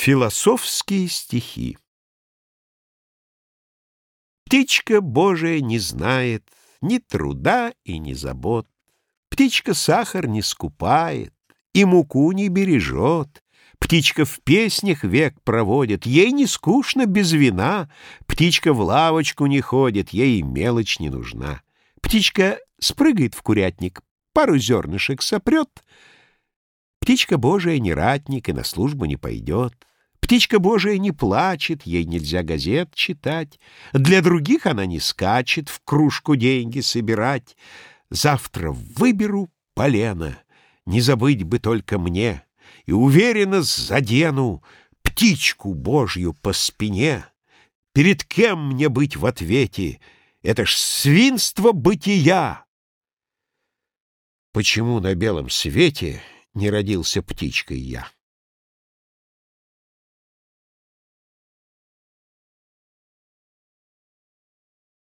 Философские стихи Птичка Божия не знает Ни труда и ни забот. Птичка сахар не скупает И муку не бережет. Птичка в песнях век проводит, Ей не скучно без вина. Птичка в лавочку не ходит, Ей мелочь не нужна. Птичка спрыгает в курятник, Пару зернышек сопрет — Птичка Божия не ратник и на службу не пойдет. Птичка Божия не плачет, ей нельзя газет читать. Для других она не скачет, в кружку деньги собирать. Завтра выберу полено, не забыть бы только мне, И уверенно задену птичку Божью по спине. Перед кем мне быть в ответе? Это ж свинство бытия! Почему на белом свете не родился птичкой я.